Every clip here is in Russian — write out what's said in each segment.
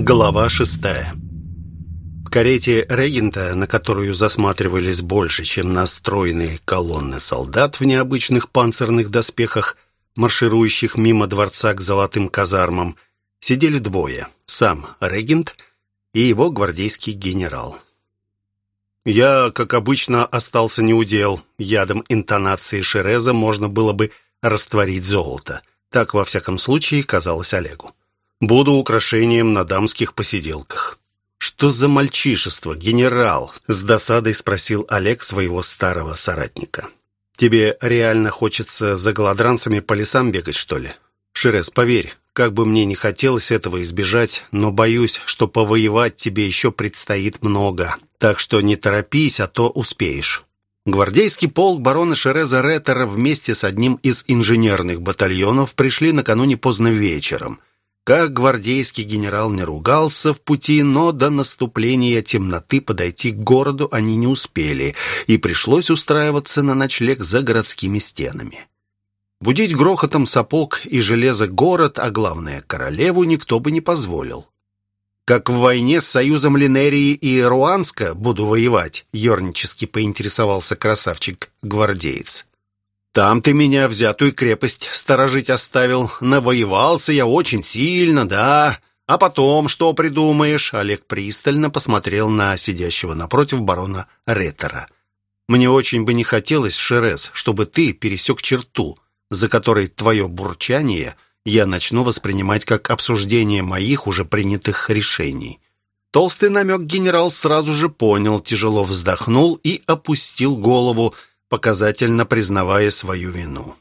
Глава шестая В карете регента, на которую засматривались больше, чем на стройные колонны солдат в необычных панцирных доспехах, марширующих мимо дворца к золотым казармам, сидели двое. Сам регент и его гвардейский генерал. Я, как обычно, остался неудел. Ядом интонации Шереза можно было бы растворить золото. Так, во всяком случае, казалось Олегу. Буду украшением на дамских посиделках. «Что за мальчишество, генерал?» — с досадой спросил Олег своего старого соратника. «Тебе реально хочется за голодранцами по лесам бегать, что ли?» «Шерез, поверь, как бы мне не хотелось этого избежать, но боюсь, что повоевать тебе еще предстоит много. Так что не торопись, а то успеешь». Гвардейский полк барона Шереза Реттера вместе с одним из инженерных батальонов пришли накануне поздно вечером. Как гвардейский генерал не ругался в пути, но до наступления темноты подойти к городу они не успели, и пришлось устраиваться на ночлег за городскими стенами. Будить грохотом сапог и железа город, а главное, королеву, никто бы не позволил. «Как в войне с союзом Линерии и Руанска буду воевать», ернически поинтересовался красавчик-гвардеец. Там ты меня взятую крепость сторожить оставил. Навоевался я очень сильно, да. А потом что придумаешь?» Олег пристально посмотрел на сидящего напротив барона Реттера. «Мне очень бы не хотелось, Шерез, чтобы ты пересек черту, за которой твое бурчание я начну воспринимать как обсуждение моих уже принятых решений». Толстый намек генерал сразу же понял, тяжело вздохнул и опустил голову, показательно признавая свою вину.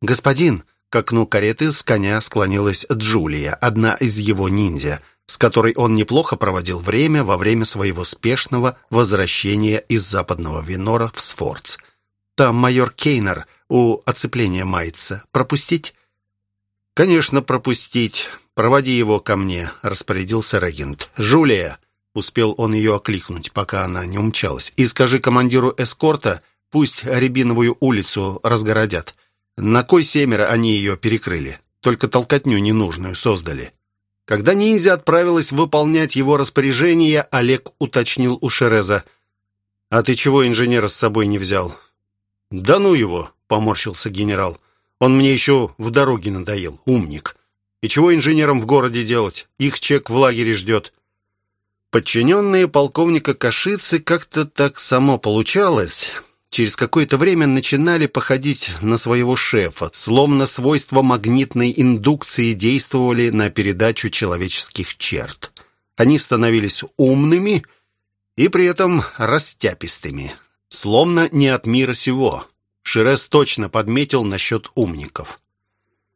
«Господин!» — к окну кареты с коня склонилась Джулия, одна из его ниндзя, с которой он неплохо проводил время во время своего спешного возвращения из западного Винора в Сфорц. «Там майор Кейнер у оцепления мается. Пропустить?» «Конечно, пропустить. Проводи его ко мне», — распорядился регент. «Жулия!» — успел он ее окликнуть, пока она не умчалась. «И скажи командиру эскорта, Пусть Рябиновую улицу разгородят. На кой семеро они ее перекрыли? Только толкотню ненужную создали. Когда ниндзя отправилась выполнять его распоряжение, Олег уточнил у Шереза. «А ты чего инженера с собой не взял?» «Да ну его!» — поморщился генерал. «Он мне еще в дороге надоел, умник. И чего инженерам в городе делать? Их чек в лагере ждет». Подчиненные полковника Кашицы как-то так само получалось через какое-то время начинали походить на своего шефа, словно свойства магнитной индукции действовали на передачу человеческих черт. Они становились умными и при этом растяпистыми, словно не от мира сего. Ширес точно подметил насчет умников.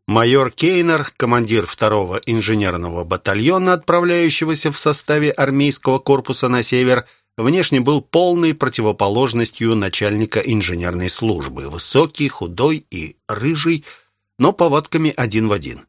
Майор Кейнер, командир второго инженерного батальона, отправляющегося в составе армейского корпуса на север, внешне был полной противоположностью начальника инженерной службы. Высокий, худой и рыжий, но повадками один в один.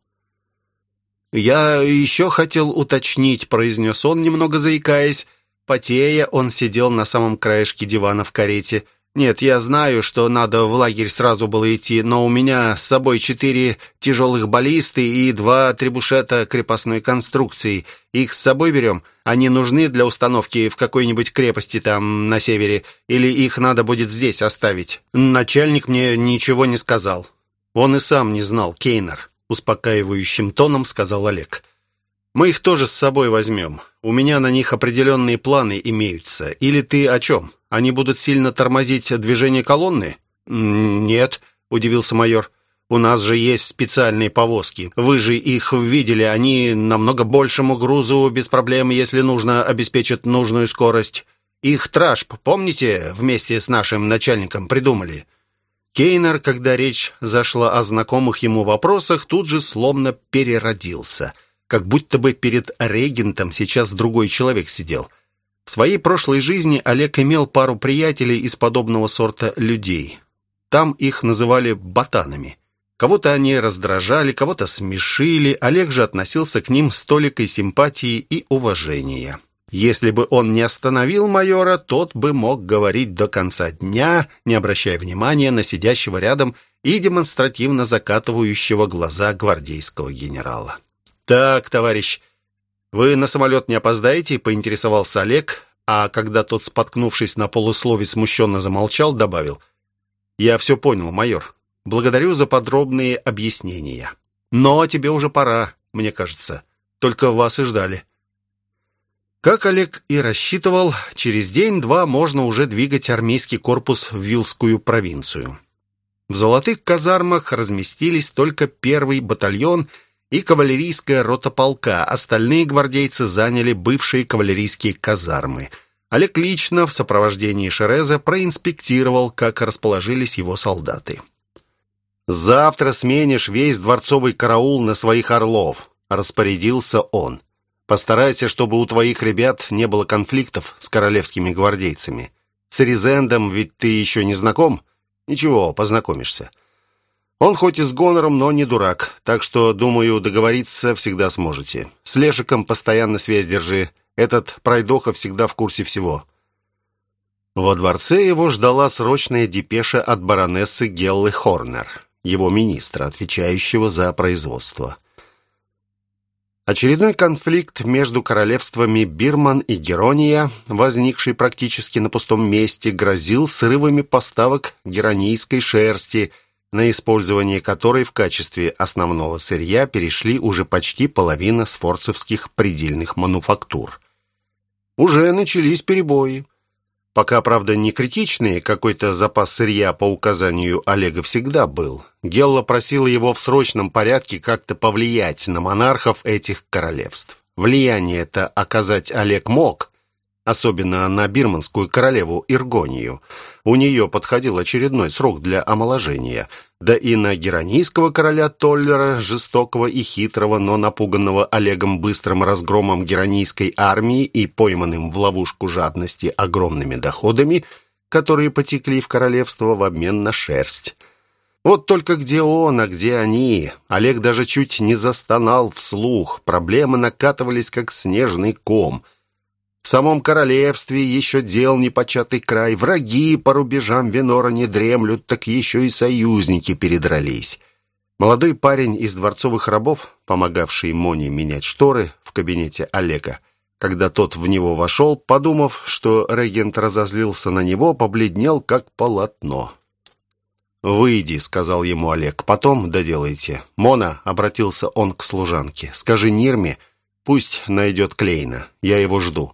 «Я еще хотел уточнить», — произнес он, немного заикаясь. Потея, он сидел на самом краешке дивана в карете — «Нет, я знаю, что надо в лагерь сразу было идти, но у меня с собой четыре тяжелых баллисты и два требушета крепостной конструкции. Их с собой берем? Они нужны для установки в какой-нибудь крепости там на севере? Или их надо будет здесь оставить?» Начальник мне ничего не сказал. Он и сам не знал, Кейнер. Успокаивающим тоном сказал Олег. «Мы их тоже с собой возьмем. У меня на них определенные планы имеются. Или ты о чем?» Они будут сильно тормозить движение колонны?» «Нет», — удивился майор. «У нас же есть специальные повозки. Вы же их видели. Они намного большему грузу без проблем, если нужно, обеспечат нужную скорость. Их Трашп, помните, вместе с нашим начальником придумали?» Кейнер, когда речь зашла о знакомых ему вопросах, тут же словно переродился. Как будто бы перед регентом сейчас другой человек сидел — в своей прошлой жизни Олег имел пару приятелей из подобного сорта людей. Там их называли ботанами. Кого-то они раздражали, кого-то смешили. Олег же относился к ним с толикой симпатии и уважения. Если бы он не остановил майора, тот бы мог говорить до конца дня, не обращая внимания на сидящего рядом и демонстративно закатывающего глаза гвардейского генерала. «Так, товарищ, «Вы на самолет не опоздаете?» — поинтересовался Олег, а когда тот, споткнувшись на полуслове, смущенно замолчал, добавил. «Я все понял, майор. Благодарю за подробные объяснения. Но тебе уже пора, мне кажется. Только вас и ждали». Как Олег и рассчитывал, через день-два можно уже двигать армейский корпус в Вилскую провинцию. В золотых казармах разместились только первый батальон и кавалерийская рота полка, остальные гвардейцы заняли бывшие кавалерийские казармы. Олег лично в сопровождении Шереза проинспектировал, как расположились его солдаты. «Завтра сменишь весь дворцовый караул на своих орлов», — распорядился он. «Постарайся, чтобы у твоих ребят не было конфликтов с королевскими гвардейцами. С Резендом ведь ты еще не знаком?» Ничего, познакомишься. Он хоть и с гонором, но не дурак, так что, думаю, договориться всегда сможете. С Лешиком постоянно связь держи. Этот пройдоха всегда в курсе всего». Во дворце его ждала срочная депеша от баронессы Геллы Хорнер, его министра, отвечающего за производство. Очередной конфликт между королевствами Бирман и Герония, возникший практически на пустом месте, грозил срывами поставок геронийской шерсти, на использование которой в качестве основного сырья перешли уже почти половина сфорцевских предельных мануфактур. Уже начались перебои. Пока, правда, не критичные, какой-то запас сырья по указанию Олега всегда был. Гелла просила его в срочном порядке как-то повлиять на монархов этих королевств. Влияние это оказать Олег мог, особенно на бирманскую королеву Иргонию. У нее подходил очередной срок для омоложения. Да и на геронийского короля Толлера, жестокого и хитрого, но напуганного Олегом быстрым разгромом геронийской армии и пойманным в ловушку жадности огромными доходами, которые потекли в королевство в обмен на шерсть. Вот только где он, а где они? Олег даже чуть не застонал вслух. Проблемы накатывались, как снежный ком – в самом королевстве еще дел непочатый край. Враги по рубежам Венора не дремлют, так еще и союзники передрались. Молодой парень из дворцовых рабов, помогавший Моне менять шторы в кабинете Олега, когда тот в него вошел, подумав, что регент разозлился на него, побледнел, как полотно. «Выйди», — сказал ему Олег, — «потом доделайте». «Мона», — обратился он к служанке, — «скажи Нирме, пусть найдет Клейна, я его жду».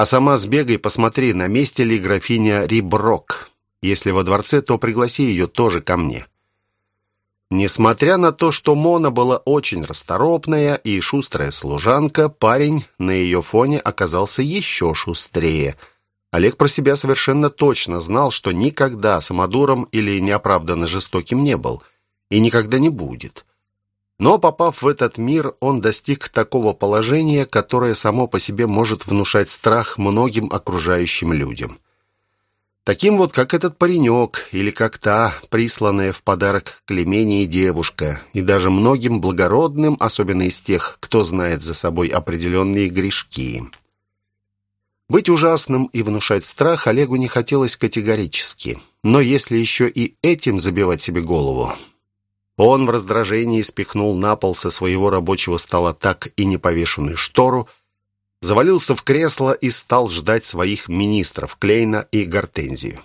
А сама сбегай, посмотри, на месте ли графиня Риброк. Если во дворце, то пригласи ее тоже ко мне». Несмотря на то, что Мона была очень расторопная и шустрая служанка, парень на ее фоне оказался еще шустрее. Олег про себя совершенно точно знал, что никогда самодуром или неоправданно жестоким не был и никогда не будет. Но, попав в этот мир, он достиг такого положения, которое само по себе может внушать страх многим окружающим людям. Таким вот, как этот паренек, или как та, присланная в подарок Клемении девушка, и даже многим благородным, особенно из тех, кто знает за собой определенные грешки. Быть ужасным и внушать страх Олегу не хотелось категорически. Но если еще и этим забивать себе голову, он в раздражении спихнул на пол со своего рабочего стола так и не повешенную штору, завалился в кресло и стал ждать своих министров Клейна и Гортензию.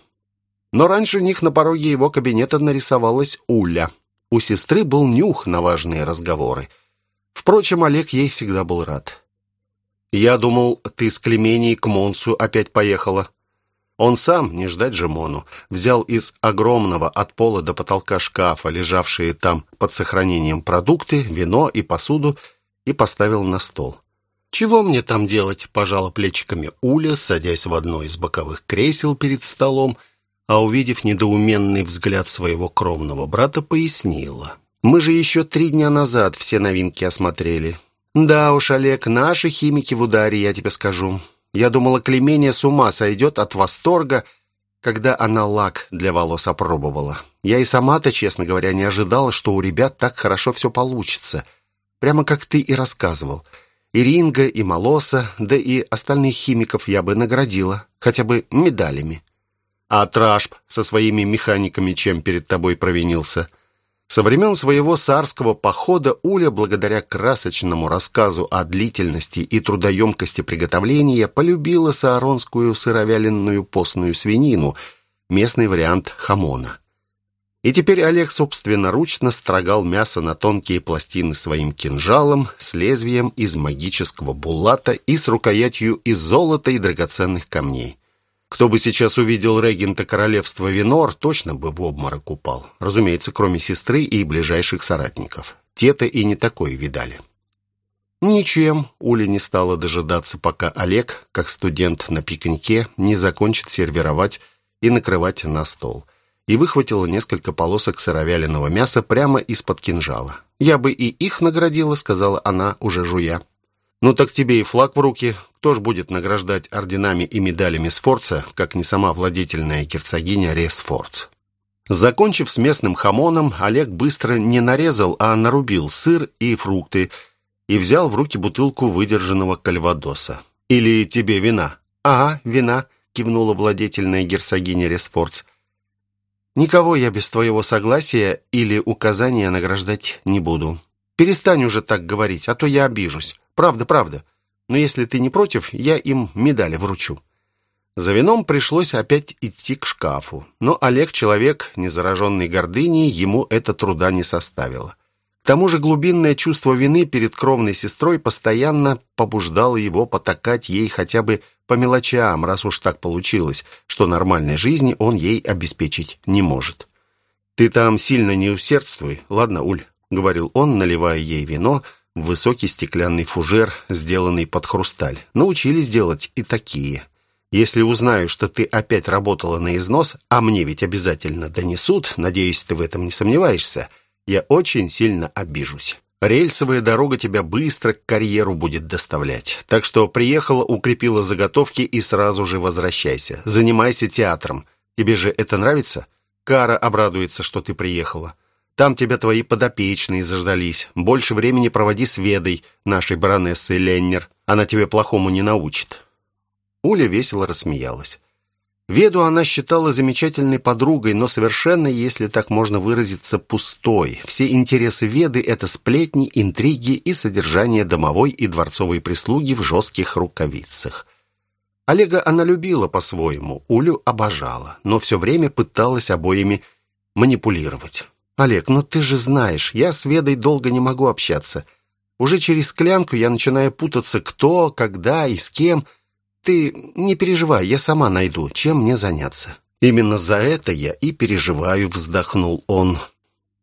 Но раньше них на пороге его кабинета нарисовалась Уля. У сестры был нюх на важные разговоры. Впрочем, Олег ей всегда был рад. «Я думал, ты с Клеменией к Монсу опять поехала», он сам, не ждать же Мону, взял из огромного от пола до потолка шкафа, лежавшие там под сохранением продукты, вино и посуду, и поставил на стол. «Чего мне там делать?» – пожала плечиками Уля, садясь в одно из боковых кресел перед столом, а увидев недоуменный взгляд своего кровного брата, пояснила. «Мы же еще три дня назад все новинки осмотрели. Да уж, Олег, наши химики в ударе, я тебе скажу. Я думала, Клемения с ума сойдет от восторга, когда она лак для волос опробовала. Я и сама-то, честно говоря, не ожидала, что у ребят так хорошо все получится. Прямо как ты и рассказывал. И Ринга, и Молоса, да и остальных химиков я бы наградила, хотя бы медалями. А Трашп со своими механиками чем перед тобой провинился? Со времен своего царского похода Уля, благодаря красочному рассказу о длительности и трудоемкости приготовления, полюбила сааронскую сыровяленную постную свинину, местный вариант хамона. И теперь Олег собственноручно строгал мясо на тонкие пластины своим кинжалом с лезвием из магического булата и с рукоятью из золота и драгоценных камней. Кто бы сейчас увидел регента королевства Винор, точно бы в обморок упал. Разумеется, кроме сестры и ближайших соратников. Те-то и не такое видали. Ничем Уля не стала дожидаться, пока Олег, как студент на пикнике, не закончит сервировать и накрывать на стол. И выхватила несколько полосок сыровяленого мяса прямо из-под кинжала. «Я бы и их наградила», — сказала она, уже жуя. «Ну так тебе и флаг в руки. Кто ж будет награждать орденами и медалями Сфорца, как не сама владетельная герцогиня Ресфорц?» Закончив с местным хамоном, Олег быстро не нарезал, а нарубил сыр и фрукты и взял в руки бутылку выдержанного кальвадоса. «Или тебе вина?» «Ага, вина», — кивнула владетельная герцогиня Ресфорц. «Никого я без твоего согласия или указания награждать не буду. Перестань уже так говорить, а то я обижусь. Правда, правда. Но если ты не против, я им медали вручу». За вином пришлось опять идти к шкафу. Но Олег, человек, не зараженный гордыней, ему это труда не составило. К тому же глубинное чувство вины перед кровной сестрой постоянно побуждало его потакать ей хотя бы по мелочам, раз уж так получилось, что нормальной жизни он ей обеспечить не может. «Ты там сильно не усердствуй, ладно, Уль?» — говорил он, наливая ей вино — высокий стеклянный фужер, сделанный под хрусталь. Научились делать и такие. Если узнаю, что ты опять работала на износ, а мне ведь обязательно донесут, надеюсь, ты в этом не сомневаешься, я очень сильно обижусь. Рельсовая дорога тебя быстро к карьеру будет доставлять. Так что приехала, укрепила заготовки и сразу же возвращайся. Занимайся театром. Тебе же это нравится? Кара обрадуется, что ты приехала. Там тебя твои подопечные заждались. Больше времени проводи с Ведой, нашей баронессой Леннер. Она тебе плохому не научит». Уля весело рассмеялась. Веду она считала замечательной подругой, но совершенно, если так можно выразиться, пустой. Все интересы Веды — это сплетни, интриги и содержание домовой и дворцовой прислуги в жестких рукавицах. Олега она любила по-своему, Улю обожала, но все время пыталась обоими манипулировать. «Олег, ну ты же знаешь, я с Ведой долго не могу общаться. Уже через склянку я начинаю путаться, кто, когда и с кем. Ты не переживай, я сама найду, чем мне заняться». «Именно за это я и переживаю», — вздохнул он.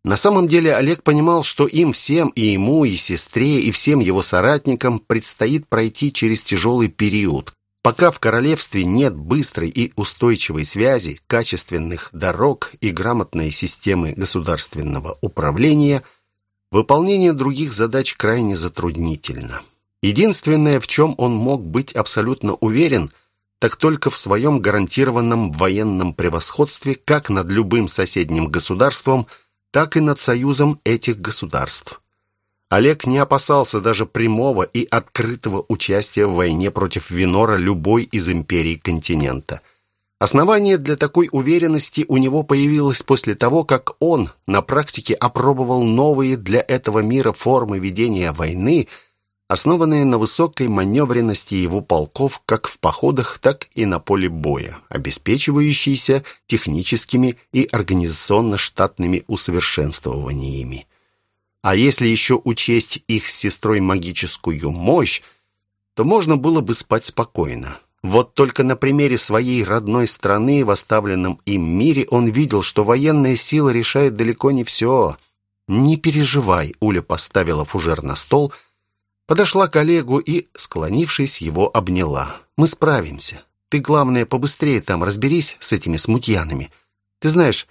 На самом деле Олег понимал, что им всем, и ему, и сестре, и всем его соратникам предстоит пройти через тяжелый период, Пока в королевстве нет быстрой и устойчивой связи, качественных дорог и грамотной системы государственного управления, выполнение других задач крайне затруднительно. Единственное, в чем он мог быть абсолютно уверен, так только в своем гарантированном военном превосходстве как над любым соседним государством, так и над союзом этих государств. Олег не опасался даже прямого и открытого участия в войне против Винора любой из империй континента. Основание для такой уверенности у него появилось после того, как он на практике опробовал новые для этого мира формы ведения войны, основанные на высокой маневренности его полков как в походах, так и на поле боя, обеспечивающиеся техническими и организационно-штатными усовершенствованиями. А если еще учесть их с сестрой магическую мощь, то можно было бы спать спокойно. Вот только на примере своей родной страны в оставленном им мире он видел, что военная сила решает далеко не все. «Не переживай», — Уля поставила фужер на стол, подошла к Олегу и, склонившись, его обняла. «Мы справимся. Ты, главное, побыстрее там разберись с этими смутьянами. Ты знаешь,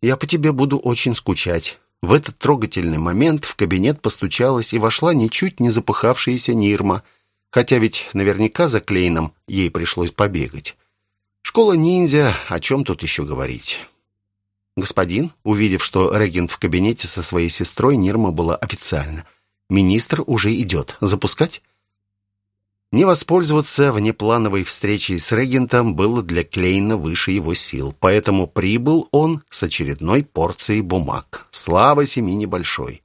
я по тебе буду очень скучать». В этот трогательный момент в кабинет постучалась и вошла ничуть не запыхавшаяся Нирма, хотя ведь наверняка за Клейном ей пришлось побегать. Школа ниндзя, о чем тут еще говорить? Господин, увидев, что регент в кабинете со своей сестрой, Нирма была официально. Министр уже идет. Запускать? Не воспользоваться внеплановой встречей с регентом было для Клейна выше его сил, поэтому прибыл он с очередной порцией бумаг. Слава семи небольшой.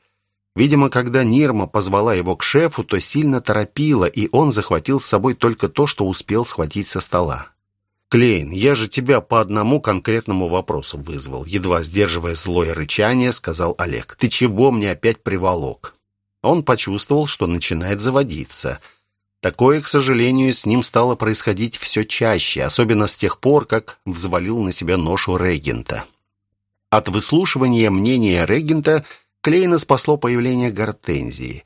Видимо, когда Нирма позвала его к шефу, то сильно торопила, и он захватил с собой только то, что успел схватить со стола. «Клейн, я же тебя по одному конкретному вопросу вызвал», едва сдерживая злое рычание, сказал Олег. «Ты чего мне опять приволок?» Он почувствовал, что начинает заводиться – Такое, к сожалению, с ним стало происходить все чаще, особенно с тех пор, как взвалил на себя ношу регента. От выслушивания мнения регента Клейна спасло появление гортензии.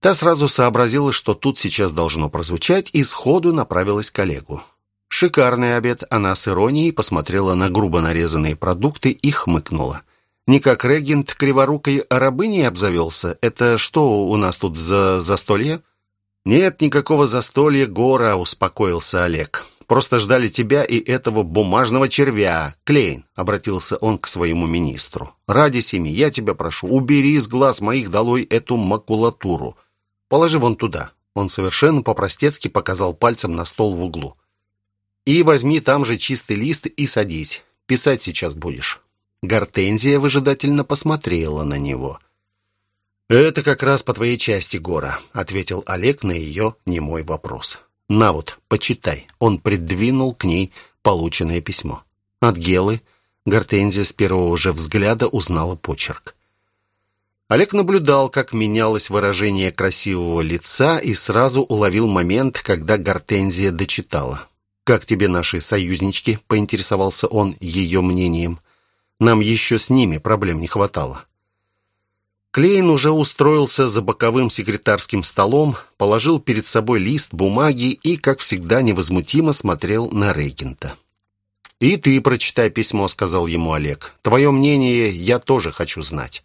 Та сразу сообразила, что тут сейчас должно прозвучать, и сходу направилась к Олегу. Шикарный обед, она с иронией посмотрела на грубо нарезанные продукты и хмыкнула. Не как регент криворукой рабыней обзавелся. Это что у нас тут за застолье? «Нет никакого застолья, Гора», — успокоился Олег. «Просто ждали тебя и этого бумажного червя. Клейн», — обратился он к своему министру. «Ради семьи, я тебя прошу, убери из глаз моих долой эту макулатуру. Положи вон туда». Он совершенно по-простецки показал пальцем на стол в углу. «И возьми там же чистый лист и садись. Писать сейчас будешь». Гортензия выжидательно посмотрела на него. «Это как раз по твоей части, Гора», — ответил Олег на ее немой вопрос. «На вот, почитай». Он придвинул к ней полученное письмо. От Гелы Гортензия с первого же взгляда узнала почерк. Олег наблюдал, как менялось выражение красивого лица и сразу уловил момент, когда Гортензия дочитала. «Как тебе наши союзнички?» — поинтересовался он ее мнением. «Нам еще с ними проблем не хватало». Клейн уже устроился за боковым секретарским столом, положил перед собой лист бумаги и, как всегда, невозмутимо смотрел на регента. «И ты прочитай письмо», — сказал ему Олег. «Твое мнение я тоже хочу знать».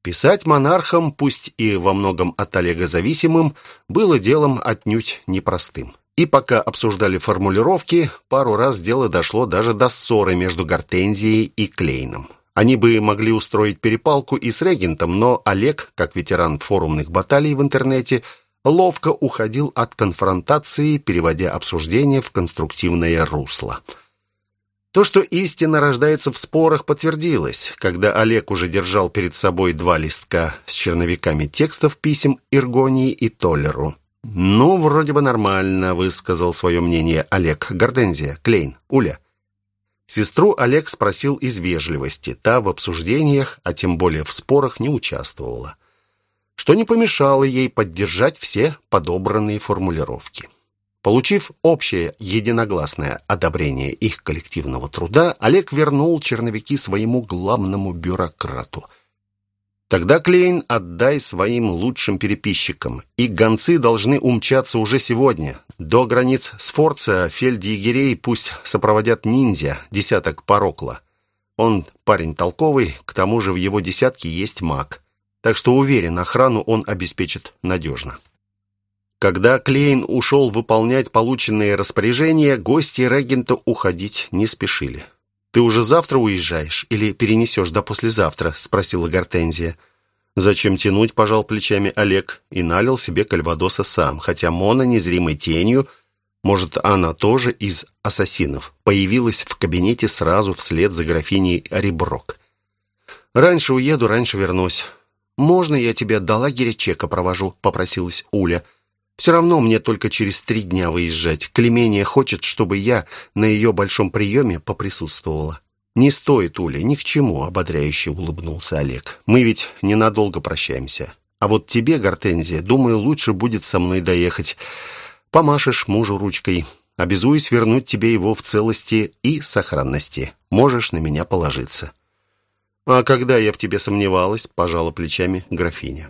Писать монархам, пусть и во многом от Олега зависимым, было делом отнюдь непростым. И пока обсуждали формулировки, пару раз дело дошло даже до ссоры между Гортензией и Клейном. Они бы могли устроить перепалку и с регентом, но Олег, как ветеран форумных баталий в интернете, ловко уходил от конфронтации, переводя обсуждение в конструктивное русло. То, что истина рождается в спорах, подтвердилось, когда Олег уже держал перед собой два листка с черновиками текстов писем Иргонии и Толлеру. «Ну, вроде бы нормально», — высказал свое мнение Олег. «Гортензия, Клейн, Уля». Сестру Олег спросил из вежливости. Та в обсуждениях, а тем более в спорах, не участвовала. Что не помешало ей поддержать все подобранные формулировки. Получив общее единогласное одобрение их коллективного труда, Олег вернул черновики своему главному бюрократу – Тогда, Клейн, отдай своим лучшим переписчикам. И гонцы должны умчаться уже сегодня. До границ Сфорца фельдъегерей пусть сопроводят ниндзя, десяток Парокла. Он парень толковый, к тому же в его десятке есть маг. Так что уверен, охрану он обеспечит надежно. Когда Клейн ушел выполнять полученные распоряжения, гости регента уходить не спешили. «Ты уже завтра уезжаешь или перенесешь до послезавтра?» — спросила Гортензия. «Зачем тянуть?» — пожал плечами Олег и налил себе кальвадоса сам, хотя Мона незримой тенью, может, она тоже из ассасинов, появилась в кабинете сразу вслед за графиней Реброк. «Раньше уеду, раньше вернусь. Можно я тебя до лагеря чека провожу?» — попросилась Уля. — все равно мне только через три дня выезжать. Клемения хочет, чтобы я на ее большом приеме поприсутствовала. «Не стоит, Уля, ни к чему», — ободряюще улыбнулся Олег. «Мы ведь ненадолго прощаемся. А вот тебе, Гортензия, думаю, лучше будет со мной доехать. Помашешь мужу ручкой. Обязуюсь вернуть тебе его в целости и сохранности. Можешь на меня положиться». «А когда я в тебе сомневалась?» — пожала плечами графиня.